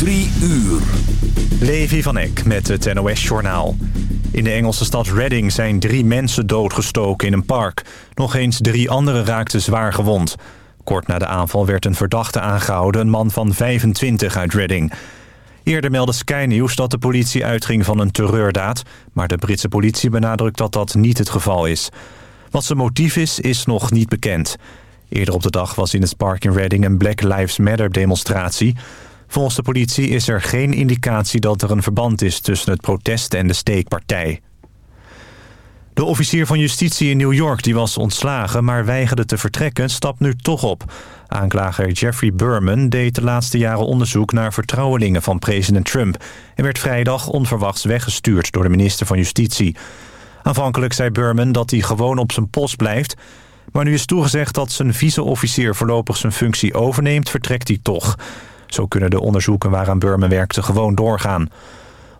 Drie uur. Levi van Eck met het NOS-journaal. In de Engelse stad Reading zijn drie mensen doodgestoken in een park. Nog eens drie anderen raakten zwaar gewond. Kort na de aanval werd een verdachte aangehouden, een man van 25 uit Reading. Eerder meldde Sky News dat de politie uitging van een terreurdaad... maar de Britse politie benadrukt dat dat niet het geval is. Wat zijn motief is, is nog niet bekend. Eerder op de dag was in het park in Reading een Black Lives Matter demonstratie... Volgens de politie is er geen indicatie dat er een verband is tussen het protest en de steekpartij. De officier van justitie in New York die was ontslagen... maar weigerde te vertrekken, stapt nu toch op. Aanklager Jeffrey Berman deed de laatste jaren onderzoek... naar vertrouwelingen van president Trump... en werd vrijdag onverwachts weggestuurd door de minister van Justitie. Aanvankelijk zei Berman dat hij gewoon op zijn post blijft... maar nu is toegezegd dat zijn vice-officier voorlopig zijn functie overneemt... vertrekt hij toch... Zo kunnen de onderzoeken waaraan Burman werkte gewoon doorgaan.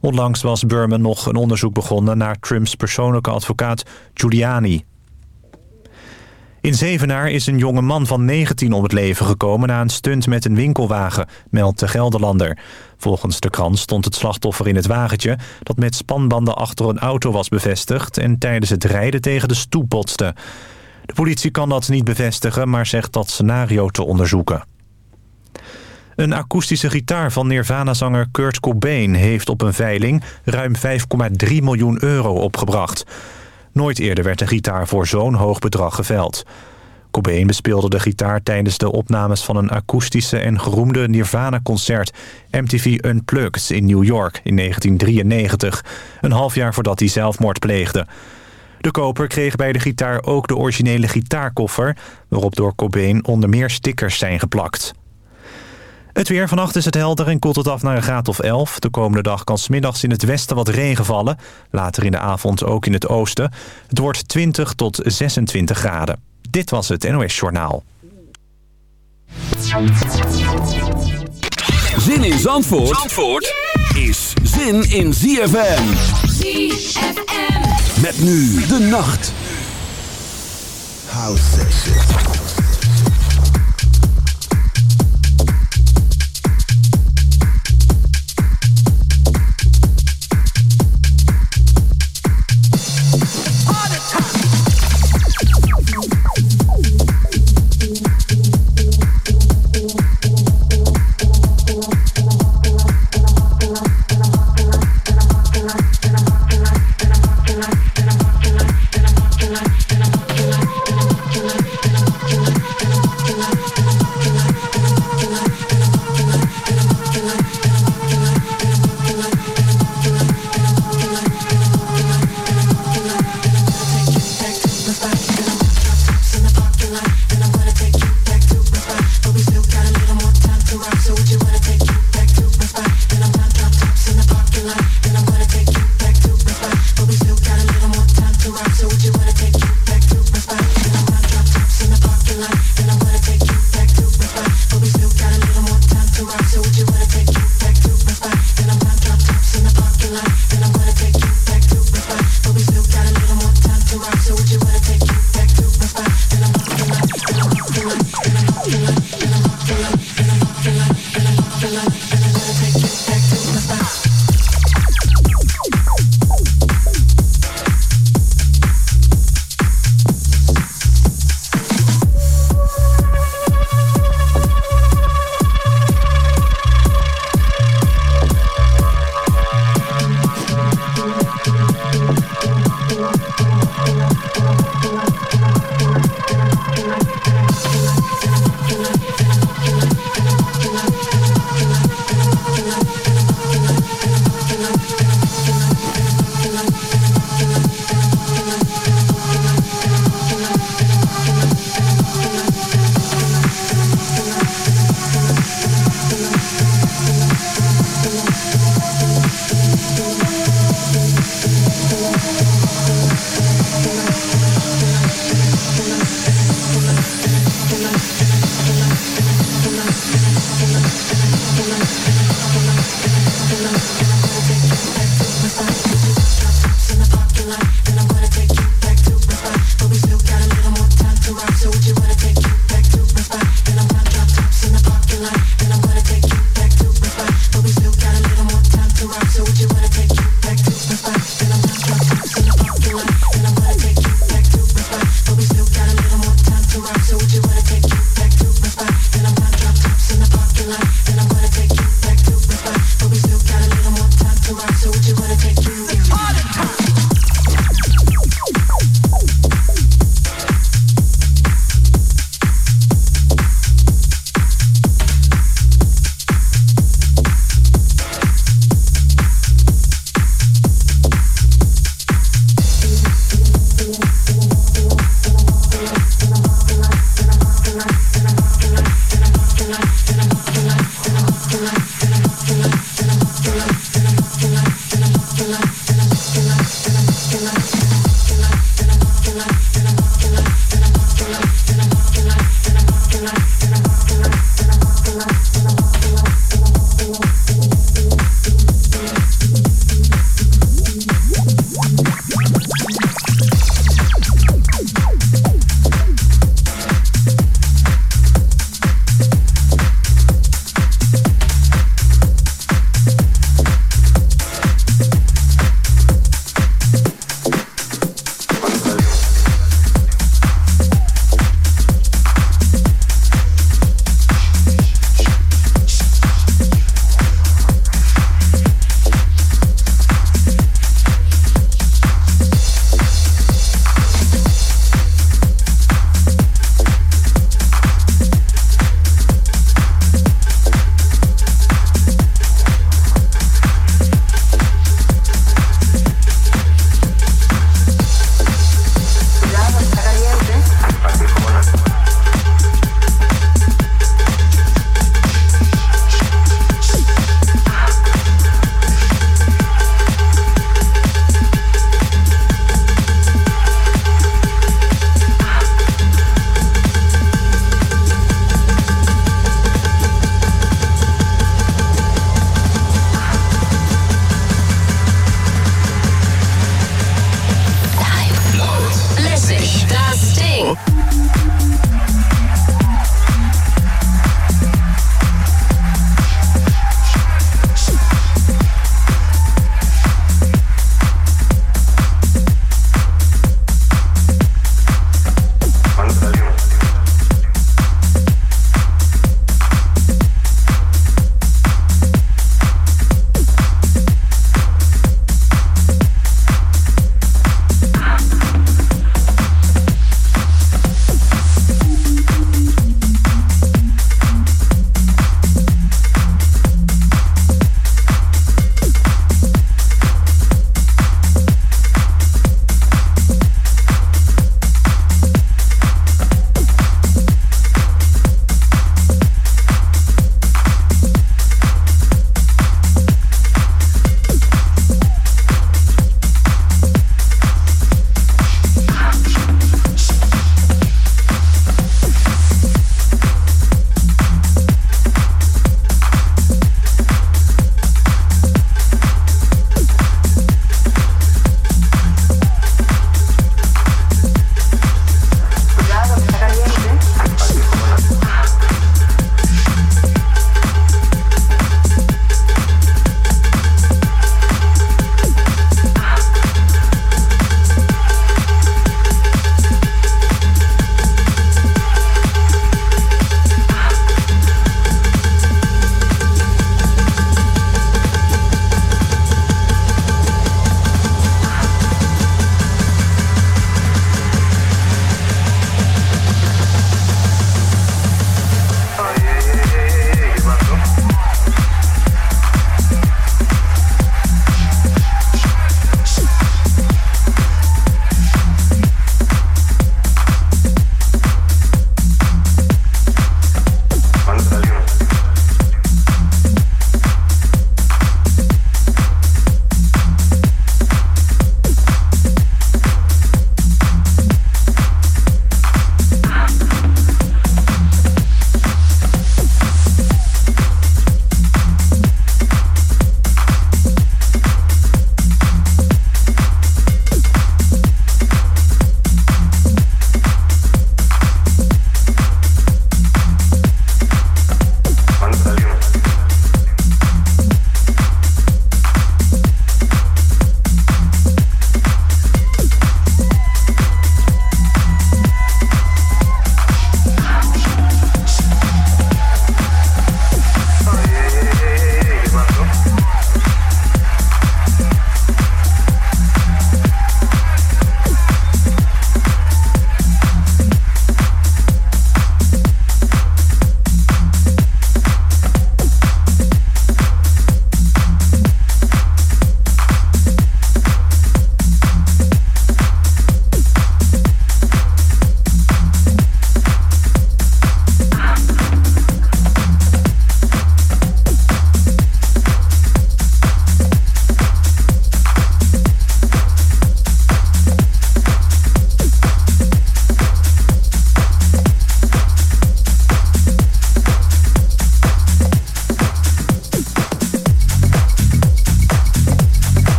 Onlangs was Burman nog een onderzoek begonnen... naar Trumps persoonlijke advocaat Giuliani. In Zevenaar is een jonge man van 19 om het leven gekomen... na een stunt met een winkelwagen, meldt de Gelderlander. Volgens de krant stond het slachtoffer in het wagentje... dat met spanbanden achter een auto was bevestigd... en tijdens het rijden tegen de stoep botste. De politie kan dat niet bevestigen... maar zegt dat scenario te onderzoeken. Een akoestische gitaar van Nirvana-zanger Kurt Cobain... heeft op een veiling ruim 5,3 miljoen euro opgebracht. Nooit eerder werd een gitaar voor zo'n hoog bedrag geveld. Cobain bespeelde de gitaar tijdens de opnames van een akoestische en geroemde Nirvana-concert... MTV Unplugged in New York in 1993. Een half jaar voordat hij zelfmoord pleegde. De koper kreeg bij de gitaar ook de originele gitaarkoffer... waarop door Cobain onder meer stickers zijn geplakt. Het weer vannacht is het helder en koelt het af naar een graad of 11. De komende dag kan smiddags in het westen wat regen vallen. Later in de avond ook in het oosten. Het wordt 20 tot 26 graden. Dit was het NOS Journaal. Zin in Zandvoort, Zandvoort is zin in ZFM. ZFM. Met nu de nacht. House